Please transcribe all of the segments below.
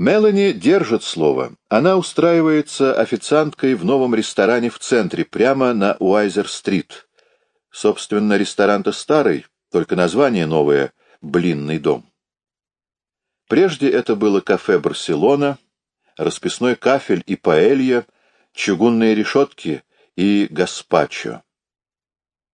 Мелани держит слово. Она устраивается официанткой в новом ресторане в центре, прямо на Уайзер-стрит. Собственно, ресторан-то старый, только название новое — «Блинный дом». Прежде это было кафе «Барселона», расписной кафель и паэлья, чугунные решетки и гаспачо.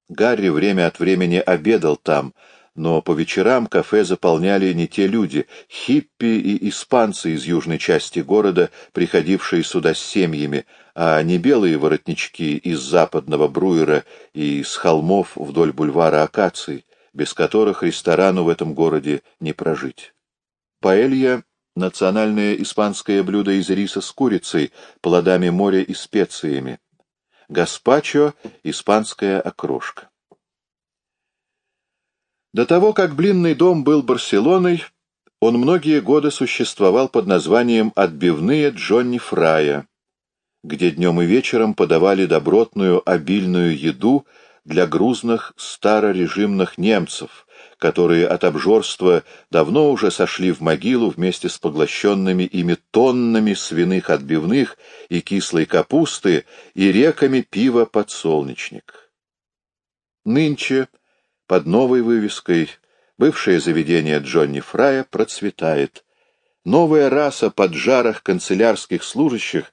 Гарри время от времени обедал там, но по вечерам кафе заполняли не те люди, хиппи и испанцы из южной части города, приходившие сюда с семьями, а не белые воротнички из западного Бруера и с холмов вдоль бульвара Акаций, без которых ресторану в этом городе не прожить. Паэлья — национальное испанское блюдо из риса с курицей, плодами моря и специями. Гаспачо — испанская окрошка. До того, как блинный дом был Барселоной, он многие годы существовал под названием «Отбивные Джонни Фрая», где днем и вечером подавали добротную обильную еду для грузных старорежимных немцев, которые от обжорства давно уже сошли в могилу вместе с поглощенными ими тоннами свиных отбивных и кислой капусты и реками пива «Подсолнечник». Нынче, под новой вывеской, бывшее заведение Джонни Фрая процветает. Новая раса поджарых канцелярских служащих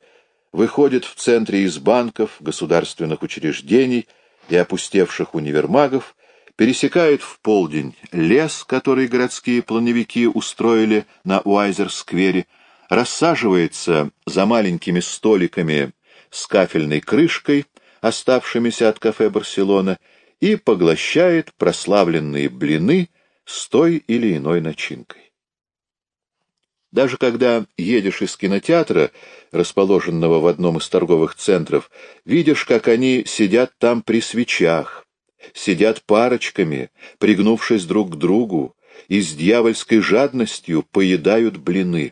выходит в центре из банков, государственных учреждений и опустевших универмагов, пересекает в полдень лес, который городские плановики устроили на Уайзер-сквере, рассаживается за маленькими столиками с кафельной крышкой, оставшимися от кафе «Барселона», и поглощает прославленные блины с той или иной начинкой. Даже когда едешь из кинотеатра, расположенного в одном из торговых центров, видишь, как они сидят там при свечах, сидят парочками, пригнувшись друг к другу, и с дьявольской жадностью поедают блины.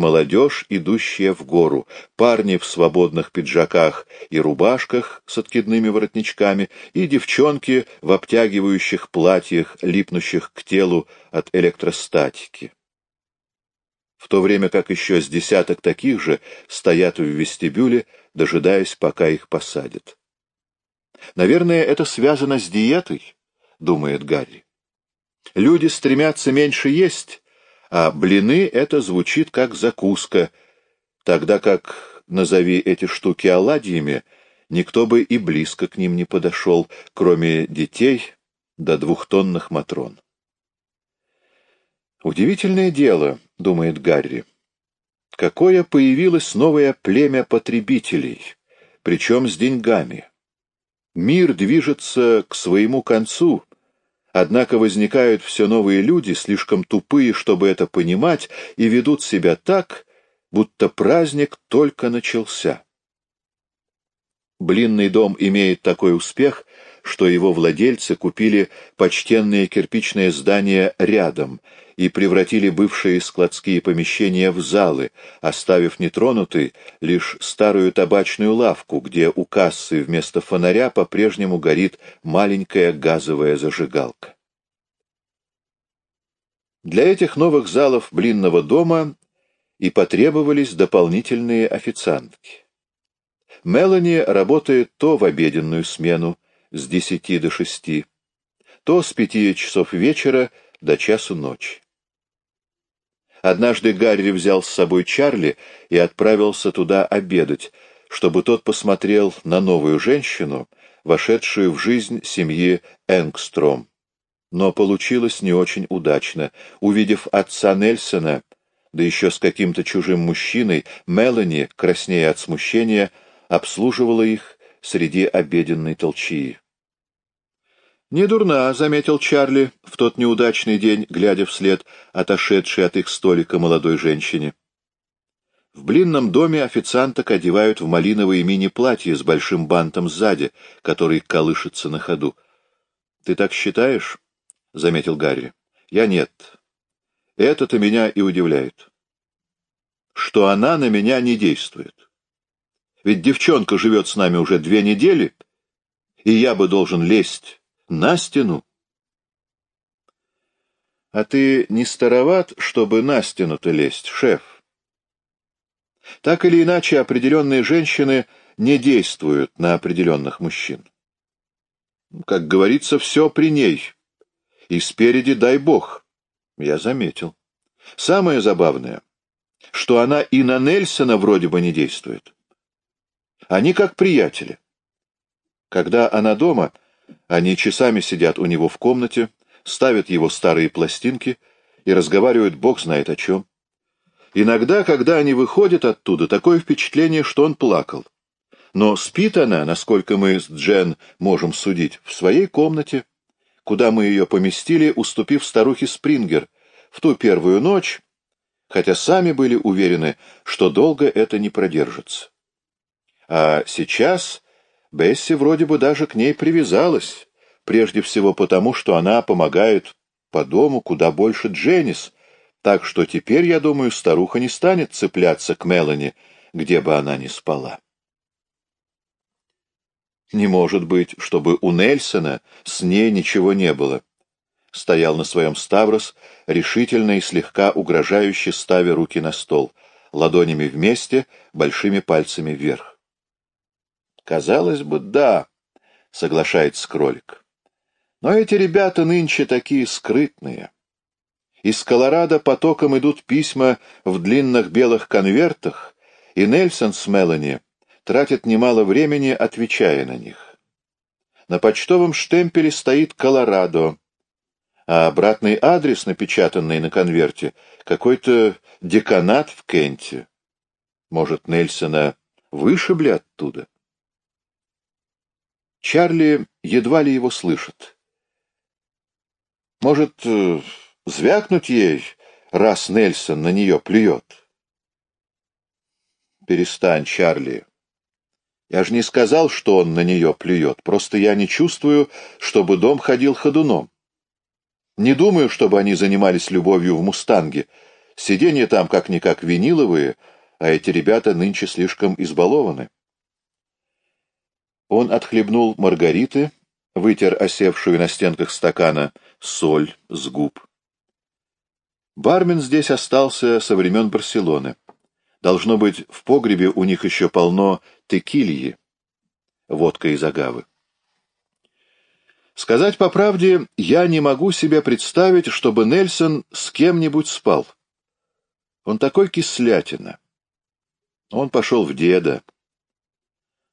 Молодежь, идущая в гору, парни в свободных пиджаках и рубашках с откидными воротничками, и девчонки в обтягивающих платьях, липнущих к телу от электростатики. В то время как еще с десяток таких же стоят в вестибюле, дожидаясь, пока их посадят. Наверное, это связано с диетой, думает Гарри. Люди стремятся меньше есть, а блины — это звучит как закуска, тогда как, назови эти штуки оладьями, никто бы и близко к ним не подошел, кроме детей до двухтонных матрон. Удивительное дело, думает Гарри. Какое появилось новое племя потребителей, причем с деньгами. Мир движется к своему концу, однако возникают все новые люди, слишком тупые, чтобы это понимать, и ведут себя так, будто праздник только начался. Блинный дом имеет такой успех, что его владельцы купили почтенное кирпичное здание рядом и превратили бывшие складские помещения в залы, оставив нетронутой лишь старую табачную лавку, где у кассы вместо фонаря по-прежнему горит маленькая газовая зажигалка. Для этих новых залов блинного дома и потребовались дополнительные официантки. Мелани работает то в обеденную смену с десяти до шести, то с пяти часов вечера до часу ночи. Однажды Гарри взял с собой Чарли и отправился туда обедать, чтобы тот посмотрел на новую женщину, вошедшую в жизнь семьи Энгстром. Но получилось не очень удачно. Увидев отца Нельсона, да еще с каким-то чужим мужчиной, Мелани, краснея от смущения, обслуживала их среди обеденной толчии. «Не дурна», — заметил Чарли в тот неудачный день, глядя вслед отошедшей от их столика молодой женщине. В блинном доме официанток одевают в малиновые мини-платья с большим бантом сзади, который колышется на ходу. «Ты так считаешь?» — заметил Гарри. «Я нет. Это-то меня и удивляет. Что она на меня не действует. Ведь девчонка живет с нами уже две недели, и я бы должен лезть на стену. — А ты не староват, чтобы на стену-то лезть, шеф? Так или иначе, определенные женщины не действуют на определенных мужчин. Как говорится, все при ней. И спереди дай бог. Я заметил. Самое забавное, что она и на Нельсона вроде бы не действует. Они как приятели. Когда она дома, они часами сидят у него в комнате, ставят его старые пластинки и разговаривают бог знает о чем. Иногда, когда они выходят оттуда, такое впечатление, что он плакал. Но спит она, насколько мы с Джен можем судить, в своей комнате, куда мы ее поместили, уступив старухе Спрингер, в ту первую ночь, хотя сами были уверены, что долго это не продержится. А сейчас Бесси вроде бы даже к ней привязалась, прежде всего потому, что она помогает по дому куда больше Дженнис, так что теперь, я думаю, старуха не станет цепляться к Мелани, где бы она ни спала. Не может быть, чтобы у Нельсона с ней ничего не было. Стоял на своем Ставрос, решительно и слегка угрожающе ставя руки на стол, ладонями вместе, большими пальцами вверх. Казалось бы, да, соглашается кролик. Но эти ребята нынче такие скрытные. Из Колорадо потоком идут письма в длинных белых конвертах, и Нельсон с Мелани тратят немало времени, отвечая на них. На почтовом штемпеле стоит «Колорадо», а обратный адрес, напечатанный на конверте, какой-то деканат в Кенте. Может, Нельсона вышибли оттуда? Чарли едва ли его слышит. Может, э, звякнуть ей, раз Нельсон на нее плюет? Перестань, Чарли. Я же не сказал, что он на нее плюет, просто я не чувствую, чтобы дом ходил ходуном. Не думаю, чтобы они занимались любовью в «Мустанге». Сиденья там как-никак виниловые, а эти ребята нынче слишком избалованы. Он отхлебнул маргариты, вытер осевшую на стенках стакана соль с губ. Бармен здесь остался со времен Барселоны. Должно быть, в погребе у них еще полно текильи, водка из агавы. Сказать по правде, я не могу себе представить, чтобы Нельсон с кем-нибудь спал. Он такой кислятина. Он пошел в деда.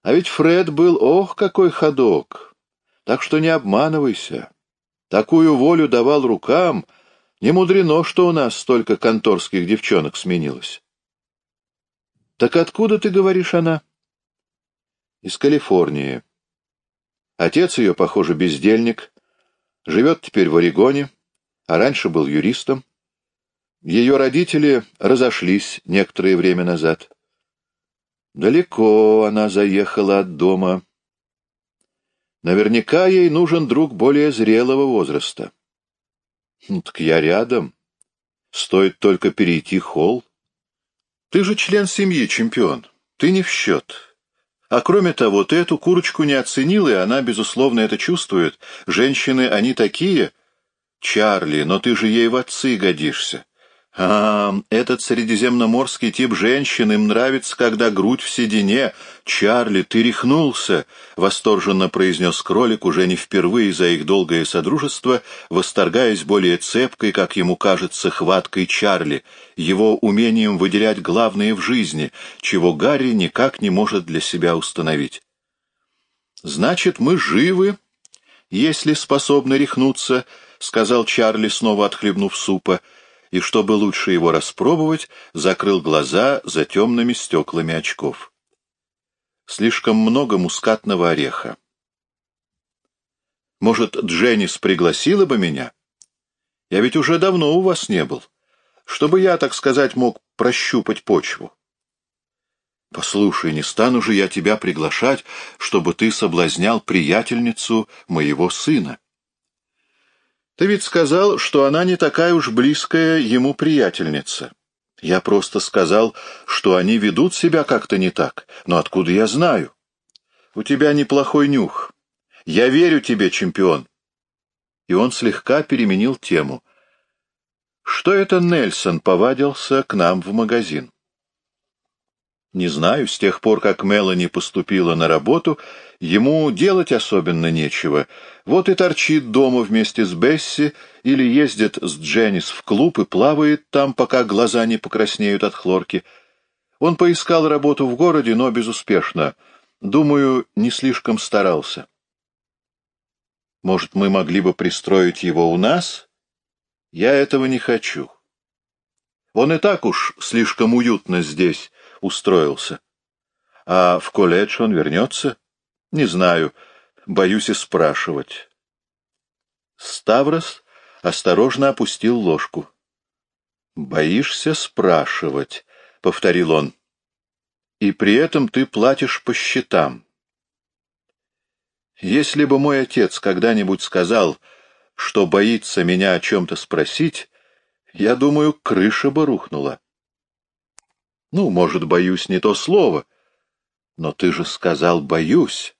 А ведь Фред был, ох, какой ходок. Так что не обманывайся. Такую волю давал рукам, не мудрено, что у нас столько конторских девчонок сменилось. Так откуда, ты говоришь, она? Из Калифорнии. Отец ее, похоже, бездельник, живет теперь в Орегоне, а раньше был юристом. Ее родители разошлись некоторое время назад. Далеко она заехала от дома. Наверняка ей нужен друг более зрелого возраста. Ну, так я рядом. Стоит только перейти холл. Ты же член семьи, чемпион. Ты не в счет. А кроме того, ты эту курочку не оценил, и она, безусловно, это чувствует. Женщины, они такие... Чарли, но ты же ей в отцы годишься. А, этот средиземноморский тип женщин им нравится, когда грудь в седине. Чарли, ты рехнулся, — восторженно произнес кролик уже не впервые за их долгое содружество, восторгаясь более цепкой, как ему кажется, хваткой Чарли, его умением выделять главное в жизни, чего Гарри никак не может для себя установить. «Значит, мы живы, если способны рехнуться», — сказал Чарли, снова отхлебнув супа, — и, чтобы лучше его распробовать, закрыл глаза за темными стеклами очков. Слишком много мускатного ореха. Может, Дженнис пригласила бы меня? Я ведь уже давно у вас не был. Чтобы я, так сказать, мог прощупать почву. Послушай, не стану же я тебя приглашать, чтобы ты соблазнял приятельницу моего сына. Ты ведь сказал, что она не такая уж близкая ему приятельница. Я просто сказал, что они ведут себя как-то не так. Но откуда я знаю? У тебя неплохой нюх. Я верю тебе, чемпион. И он слегка переменил тему. Что это Нельсон повадился к нам в магазин? Не знаю, с тех пор, как Мелани поступила на работу, ему делать особенно нечего. Вот и торчит дома вместе с Бесси или ездит с Дженнис в клуб и плавает там, пока глаза не покраснеют от хлорки. Он поискал работу в городе, но безуспешно. Думаю, не слишком старался. Может, мы могли бы пристроить его у нас? Я этого не хочу. Он и так уж слишком уютно здесь устроился. А в колледж он вернется? Не знаю, боюсь и спрашивать. Ставрос осторожно опустил ложку. «Боишься спрашивать», — повторил он. «И при этом ты платишь по счетам. Если бы мой отец когда-нибудь сказал, что боится меня о чем-то спросить, я думаю, крыша бы рухнула. Ну, может, боюсь не то слово, но ты же сказал «боюсь».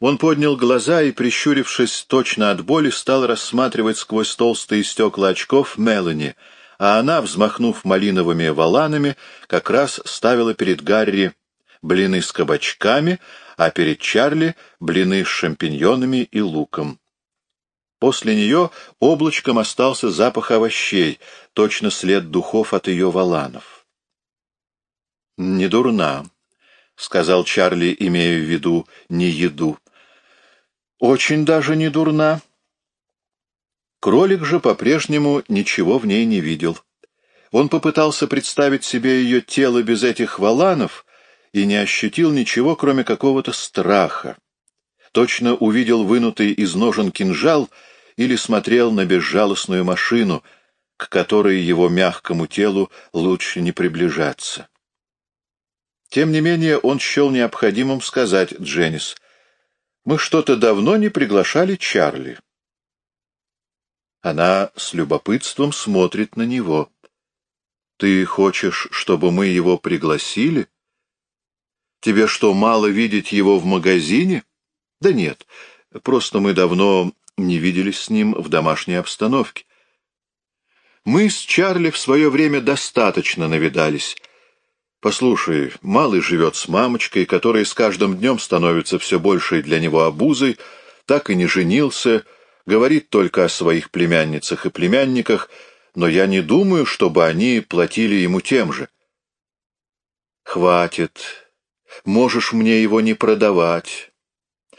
Он поднял глаза и, прищурившись точно от боли, стал рассматривать сквозь толстые стекла очков Мелани, а она, взмахнув малиновыми валанами, как раз ставила перед Гарри блины с кабачками, а перед Чарли — блины с шампиньонами и луком. После нее облачком остался запах овощей, точно след духов от ее валанов. «Не дурна», — сказал Чарли, имея в виду не еду. «Очень даже не дурна». Кролик же по-прежнему ничего в ней не видел. Он попытался представить себе ее тело без этих валанов и не ощутил ничего, кроме какого-то страха. Точно увидел вынутый из ножен кинжал — или смотрел на безжалостную машину, к которой его мягкому телу лучше не приближаться. Тем не менее он счел необходимым сказать Дженнис, «Мы что-то давно не приглашали Чарли». Она с любопытством смотрит на него. «Ты хочешь, чтобы мы его пригласили? Тебе что, мало видеть его в магазине?» «Да нет, просто мы давно не виделись с ним в домашней обстановке. Мы с Чарли в свое время достаточно навидались. Послушай, малый живет с мамочкой, которая с каждым днем становится все большей для него обузой, так и не женился, говорит только о своих племянницах и племянниках, но я не думаю, чтобы они платили ему тем же. Хватит. Можешь мне его не продавать.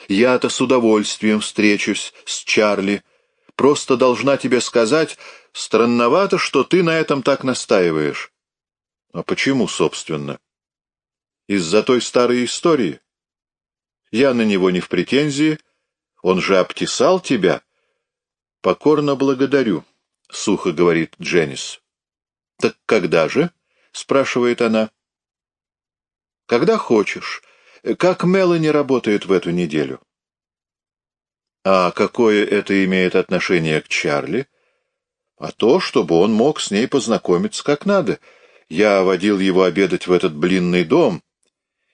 Я-то с удовольствием встречусь с Чарли. Просто должна тебе сказать, странновато, что ты на этом так настаиваешь. А почему, собственно? Из-за той старой истории. Я на него не в претензии. Он же обтесал тебя. Покорно благодарю, — сухо говорит Дженнис. Так когда же? — спрашивает она. Когда хочешь. Как Мелани работает в эту неделю? А какое это имеет отношение к Чарли? А то, чтобы он мог с ней познакомиться как надо. Я водил его обедать в этот блинный дом,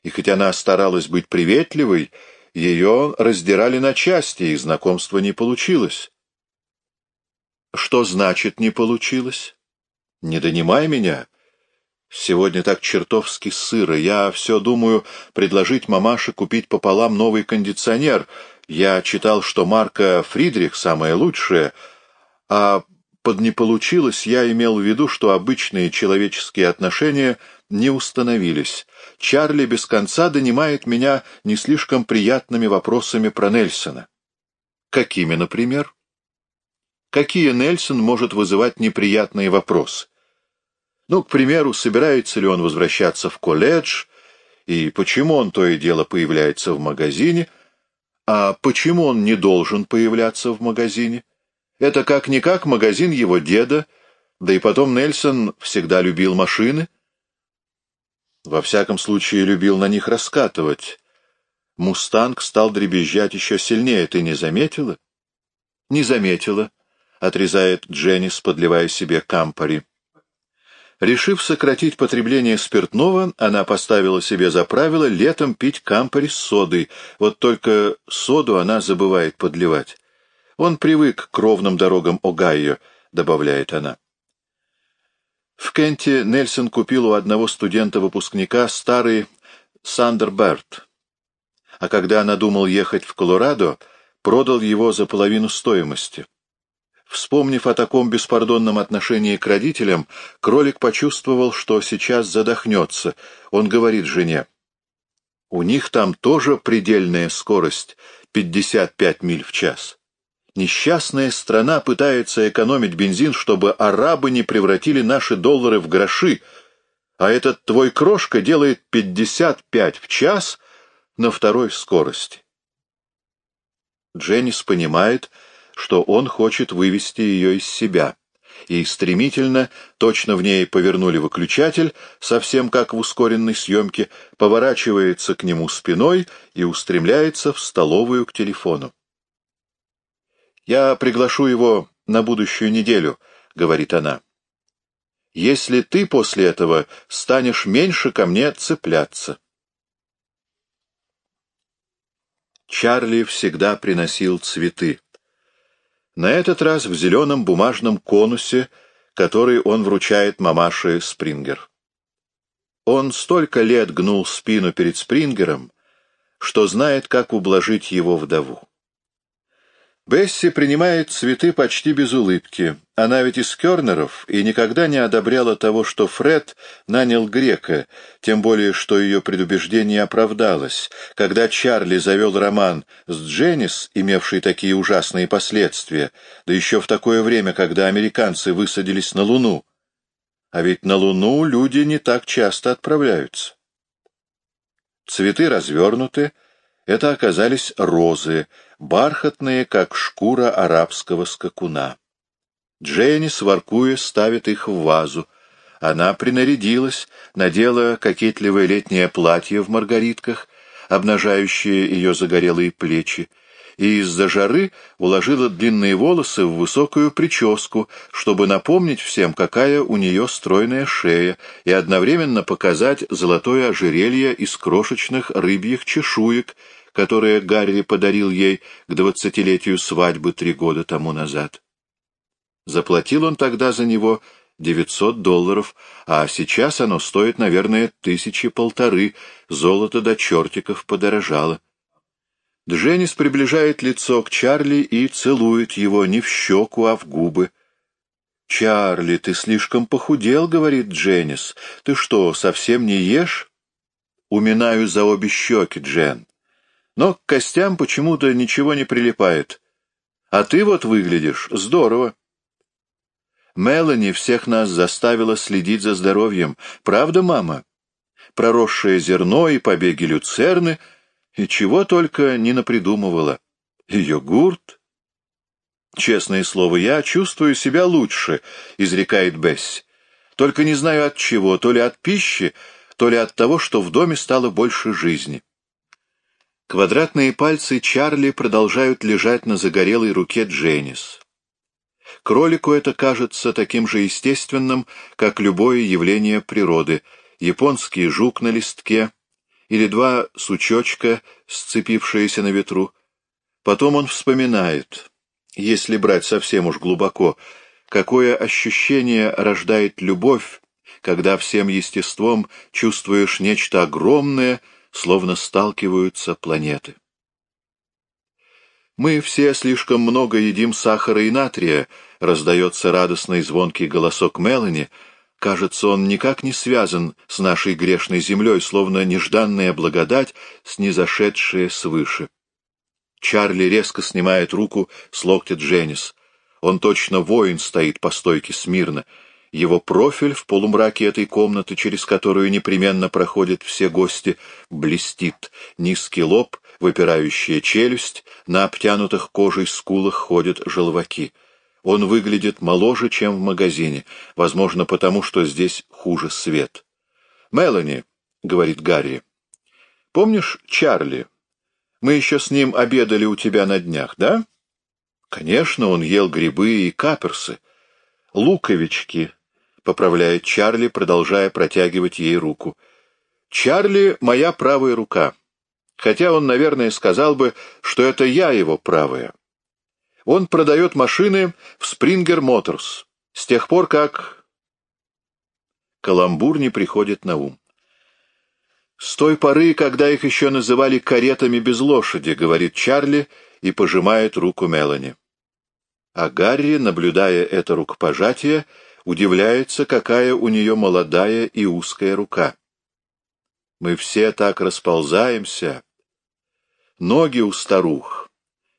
и хоть она старалась быть приветливой, ее раздирали на части, и знакомство не получилось. Что значит «не получилось»? Не донимай меня. Сегодня так чертовски сыро. Я все думаю предложить мамаше купить пополам новый кондиционер. Я читал, что марка «Фридрих» самая лучшая, а под «не получилось» я имел в виду, что обычные человеческие отношения не установились. Чарли без конца донимает меня не слишком приятными вопросами про Нельсона. Какими, например? Какие Нельсон может вызывать неприятные вопросы? Ну, к примеру, собирается ли он возвращаться в колледж, и почему он то и дело появляется в магазине, а почему он не должен появляться в магазине? Это как-никак магазин его деда, да и потом Нельсон всегда любил машины. Во всяком случае, любил на них раскатывать. Мустанг стал дребезжать еще сильнее, ты не заметила? Не заметила, — отрезает Дженнис, подливая себе кампари. Решив сократить потребление спиртного, она поставила себе за правило летом пить кампари с содой, вот только соду она забывает подливать. Он привык к ровным дорогам Огайо, добавляет она. В Кенте Нельсон купил у одного студента-выпускника старый Сандерберт, а когда надумал ехать в Колорадо, продал его за половину стоимости. Вспомнив о таком беспардонном отношении к родителям, кролик почувствовал, что сейчас задохнется. Он говорит жене, «У них там тоже предельная скорость — 55 миль в час. Несчастная страна пытается экономить бензин, чтобы арабы не превратили наши доллары в гроши, а этот твой крошка делает 55 в час на второй скорости». Дженнис понимает, что он хочет вывести ее из себя. И стремительно, точно в ней повернули выключатель, совсем как в ускоренной съемке, поворачивается к нему спиной и устремляется в столовую к телефону. «Я приглашу его на будущую неделю», — говорит она. «Если ты после этого станешь меньше ко мне цепляться». Чарли всегда приносил цветы. На этот раз в зеленом бумажном конусе, который он вручает мамаше Спрингер. Он столько лет гнул спину перед Спрингером, что знает, как ублажить его вдову. Бесси принимает цветы почти без улыбки. Она ведь из Кернеров и никогда не одобряла того, что Фред нанял грека, тем более, что ее предубеждение оправдалось. Когда Чарли завел роман с Дженнис, имевший такие ужасные последствия, да еще в такое время, когда американцы высадились на Луну. А ведь на Луну люди не так часто отправляются. Цветы развернуты, это оказались розы, бархатные, как шкура арабского скакуна. Дженни, своркуя, ставит их в вазу. Она принарядилась, надела кокетливое летнее платье в маргаритках, обнажающее ее загорелые плечи, и из-за жары уложила длинные волосы в высокую прическу, чтобы напомнить всем, какая у нее стройная шея, и одновременно показать золотое ожерелье из крошечных рыбьих чешуек, которое Гарри подарил ей к двадцатилетию свадьбы три года тому назад. Заплатил он тогда за него девятьсот долларов, а сейчас оно стоит, наверное, тысячи полторы, золото до чертиков подорожало. Дженнис приближает лицо к Чарли и целует его не в щеку, а в губы. «Чарли, ты слишком похудел», — говорит Дженнис. «Ты что, совсем не ешь?» Уминаю за обе щеки, Джен но к костям почему-то ничего не прилипает. А ты вот выглядишь здорово. Мелани всех нас заставила следить за здоровьем. Правда, мама? Проросшее зерно и побеги люцерны, и чего только не напридумывала. И йогурт. Честное слово, я чувствую себя лучше, изрекает Бесси. Только не знаю от чего, то ли от пищи, то ли от того, что в доме стало больше жизни. Квадратные пальцы Чарли продолжают лежать на загорелой руке Дженнис. Кролику это кажется таким же естественным, как любое явление природы. Японский жук на листке или два сучочка, сцепившиеся на ветру. Потом он вспоминает, если брать совсем уж глубоко, какое ощущение рождает любовь, когда всем естеством чувствуешь нечто огромное — словно сталкиваются планеты. «Мы все слишком много едим сахара и натрия», — раздается радостный звонкий голосок Мелани. Кажется, он никак не связан с нашей грешной землей, словно нежданная благодать, снизошедшая свыше. Чарли резко снимает руку с локтя Дженнис. Он точно воин стоит по стойке смирно. Его профиль в полумраке этой комнаты, через которую непременно проходят все гости, блестит. Низкий лоб, выпирающая челюсть, на обтянутых кожей скулах ходят желваки. Он выглядит моложе, чем в магазине, возможно, потому что здесь хуже свет. «Мелани», — говорит Гарри, — «помнишь Чарли? Мы еще с ним обедали у тебя на днях, да?» «Конечно, он ел грибы и каперсы. Луковички», — поправляет Чарли, продолжая протягивать ей руку. «Чарли — моя правая рука, хотя он, наверное, сказал бы, что это я его правая. Он продает машины в Springer Motors с тех пор, как... каламбур не приходит на ум. «С той поры, когда их еще называли каретами без лошади», — говорит Чарли и пожимает руку Мелани. А Гарри, наблюдая это рукопожатие, удивляется, какая у нее молодая и узкая рука. Мы все так расползаемся. Ноги у старух.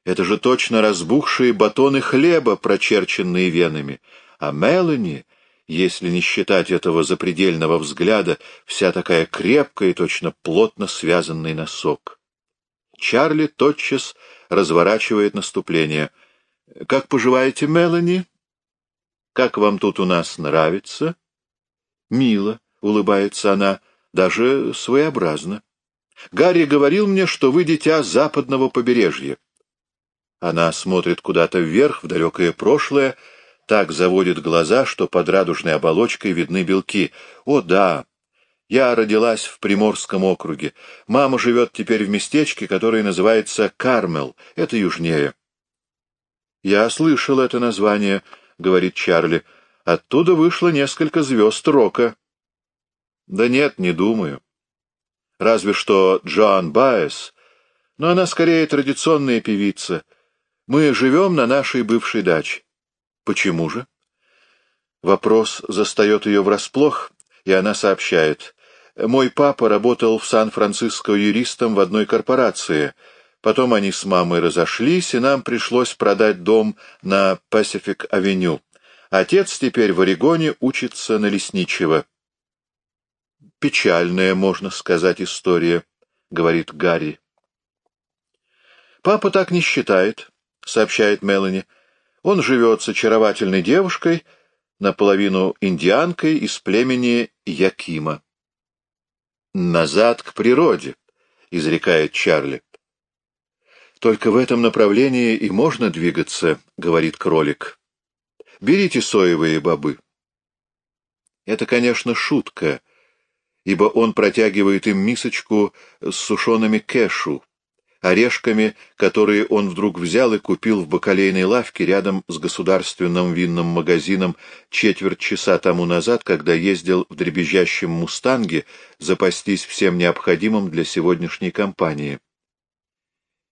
Это же точно разбухшие батоны хлеба, прочерченные венами. А Мелани если не считать этого запредельного взгляда, вся такая крепкая и точно плотно связанный носок. Чарли тотчас разворачивает наступление. «Как поживаете, Мелани? Как вам тут у нас нравится?» «Мило», — улыбается она, — «даже своеобразно. Гарри говорил мне, что вы дитя западного побережья». Она смотрит куда-то вверх, в далекое прошлое, — так заводит глаза, что под радужной оболочкой видны белки. О, да! Я родилась в Приморском округе. Мама живет теперь в местечке, которое называется Кармел. Это южнее. Я слышал это название, — говорит Чарли. Оттуда вышло несколько звезд рока. Да нет, не думаю. Разве что Джоан Байес, но она скорее традиционная певица. Мы живем на нашей бывшей даче. Почему же? Вопрос застает ее врасплох, и она сообщает. Мой папа работал в Сан-Франциско юристом в одной корпорации. Потом они с мамой разошлись, и нам пришлось продать дом на Пасифик-авеню. Отец теперь в Орегоне учится на лесничего. «Печальная, можно сказать, история», — говорит Гарри. «Папа так не считает», — сообщает Мелани. Он живет с очаровательной девушкой, наполовину индианкой из племени Якима. «Назад к природе», — изрекает Чарли. «Только в этом направлении и можно двигаться», — говорит кролик. «Берите соевые бобы». Это, конечно, шутка, ибо он протягивает им мисочку с сушеными кэшу, орешками, которые он вдруг взял и купил в бакалейной лавке рядом с государственным винным магазином четверть часа тому назад, когда ездил в дребезжащем «Мустанге» запастись всем необходимым для сегодняшней кампании.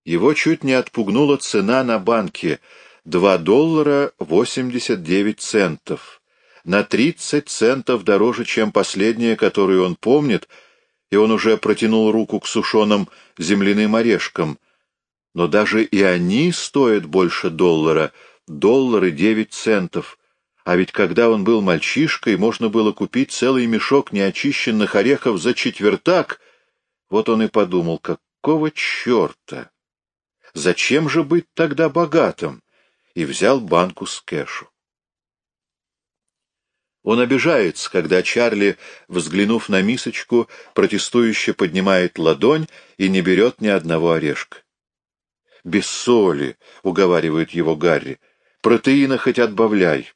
Его чуть не отпугнула цена на банке — 2 доллара 89 центов. На 30 центов дороже, чем последняя, которую он помнит — и он уже протянул руку к сушеным земляным орешкам. Но даже и они стоят больше доллара, доллары девять центов. А ведь когда он был мальчишкой, можно было купить целый мешок неочищенных орехов за четвертак. Вот он и подумал, какого черта? Зачем же быть тогда богатым? И взял банку с кэшу. Он обижается, когда Чарли, взглянув на мисочку, протестующе поднимает ладонь и не берет ни одного орешка. «Без соли», — уговаривает его Гарри, — «протеина хоть отбавляй».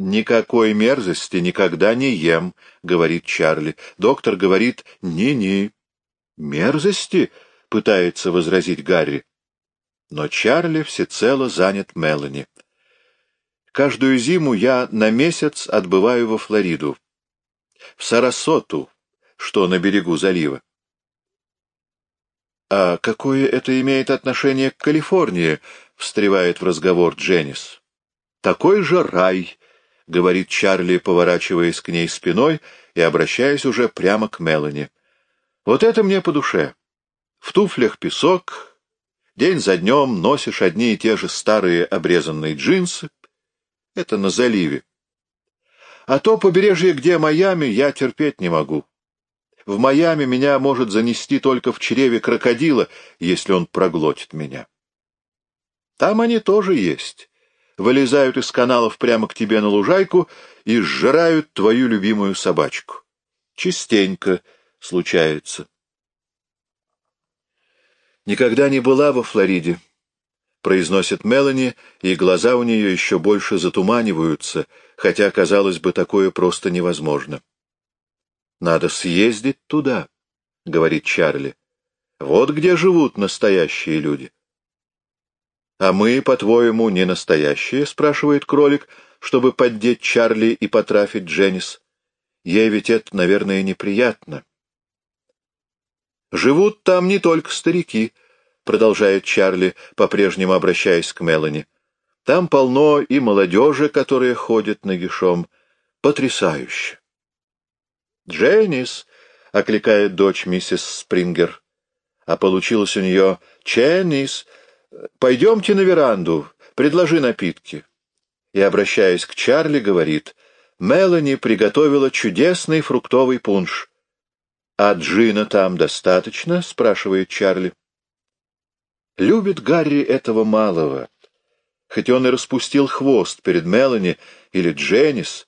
«Никакой мерзости никогда не ем», — говорит Чарли. Доктор говорит «не-не». «Мерзости?» — пытается возразить Гарри. Но Чарли всецело занят Мелани. Каждую зиму я на месяц отбываю во Флориду, в Сарасоту, что на берегу залива. «А какое это имеет отношение к Калифорнии?» — встревает в разговор Дженнис. «Такой же рай», — говорит Чарли, поворачиваясь к ней спиной и обращаясь уже прямо к Мелани. «Вот это мне по душе. В туфлях песок, день за днем носишь одни и те же старые обрезанные джинсы, это на заливе. А то побережье, где Майами, я терпеть не могу. В Майами меня может занести только в чреве крокодила, если он проглотит меня. Там они тоже есть. Вылезают из каналов прямо к тебе на лужайку и сжирают твою любимую собачку. Частенько случается. Никогда не была во Флориде произносит Мелани, и глаза у нее еще больше затуманиваются, хотя, казалось бы, такое просто невозможно. «Надо съездить туда», — говорит Чарли. «Вот где живут настоящие люди». «А мы, по-твоему, не настоящие?» — спрашивает кролик, чтобы поддеть Чарли и потрафить Дженнис. Ей ведь это, наверное, неприятно. «Живут там не только старики», — продолжает Чарли, по-прежнему обращаясь к Мелани. «Там полно и молодежи, которая ходит нагишом. Потрясающе!» «Дженнис!» — окликает дочь миссис Спрингер. А получилось у нее «Ченнис, пойдемте на веранду, предложи напитки». И, обращаясь к Чарли, говорит «Мелани приготовила чудесный фруктовый пунш». «А джина там достаточно?» — спрашивает Чарли. Любит Гарри этого малого. Хоть он и распустил хвост перед Мелани или Дженнис,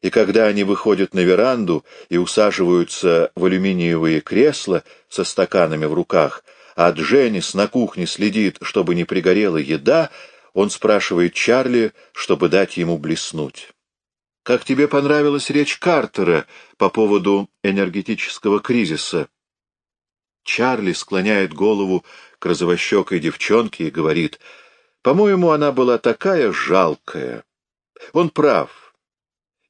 и когда они выходят на веранду и усаживаются в алюминиевые кресла со стаканами в руках, а Дженнис на кухне следит, чтобы не пригорела еда, он спрашивает Чарли, чтобы дать ему блеснуть. «Как тебе понравилась речь Картера по поводу энергетического кризиса?» Чарли склоняет голову к розовощекой девчонке и говорит, «По-моему, она была такая жалкая. Он прав.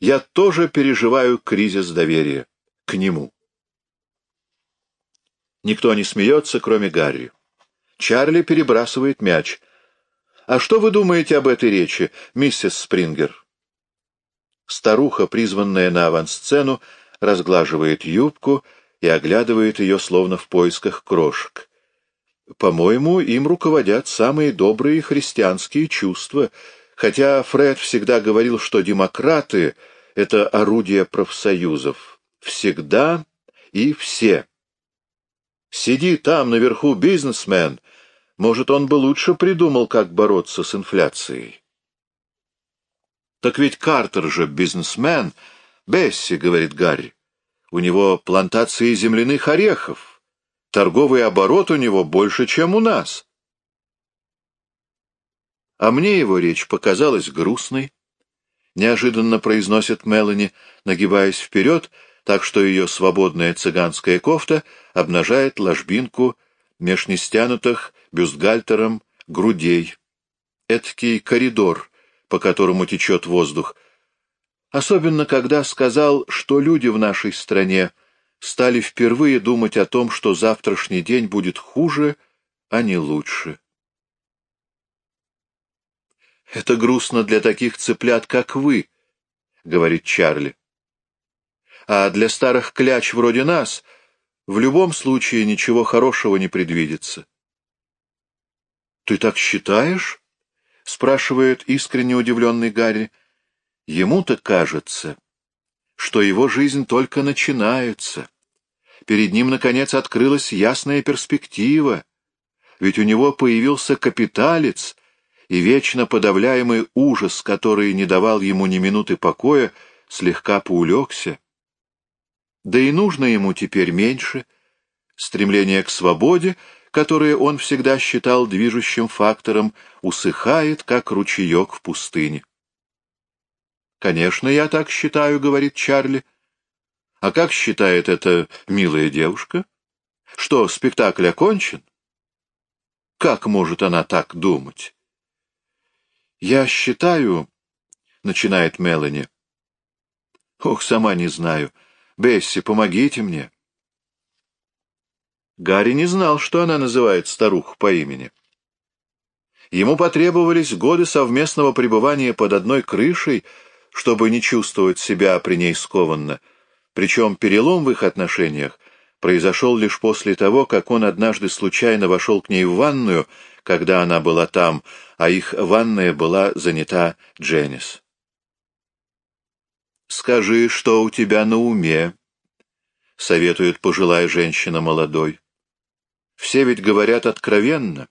Я тоже переживаю кризис доверия к нему». Никто не смеется, кроме Гарри. Чарли перебрасывает мяч. «А что вы думаете об этой речи, миссис Спрингер?» Старуха, призванная на авансцену, разглаживает юбку и оглядывает ее словно в поисках крошек. По-моему, им руководят самые добрые христианские чувства, хотя Фред всегда говорил, что демократы — это орудие профсоюзов. Всегда и все. Сиди там наверху бизнесмен, может, он бы лучше придумал, как бороться с инфляцией. Так ведь Картер же бизнесмен. Бесси, — говорит Гарри, — у него плантации земляных орехов. Торговый оборот у него больше, чем у нас. А мне его речь показалась грустной. Неожиданно произносит Мелани, нагибаясь вперед, так что ее свободная цыганская кофта обнажает ложбинку меж нестянутых бюстгальтером грудей. Эдакий коридор, по которому течет воздух. Особенно, когда сказал, что люди в нашей стране стали впервые думать о том, что завтрашний день будет хуже, а не лучше. «Это грустно для таких цыплят, как вы», — говорит Чарли. «А для старых кляч вроде нас в любом случае ничего хорошего не предвидится». «Ты так считаешь?» — спрашивает искренне удивленный Гарри. «Ему-то кажется, что его жизнь только начинается. Перед ним, наконец, открылась ясная перспектива, ведь у него появился капиталец, и вечно подавляемый ужас, который не давал ему ни минуты покоя, слегка поулегся. Да и нужно ему теперь меньше. Стремление к свободе, которое он всегда считал движущим фактором, усыхает, как ручеек в пустыне. «Конечно, я так считаю», — говорит Чарли. «А как считает эта милая девушка? Что, спектакль окончен?» «Как может она так думать?» «Я считаю...» — начинает Мелани. «Ох, сама не знаю. Бесси, помогите мне». Гарри не знал, что она называет старуху по имени. Ему потребовались годы совместного пребывания под одной крышей, чтобы не чувствовать себя при ней скованно, причем перелом в их отношениях произошел лишь после того, как он однажды случайно вошел к ней в ванную, когда она была там, а их ванная была занята Дженнис. «Скажи, что у тебя на уме?» — советует пожилая женщина молодой. «Все ведь говорят откровенно.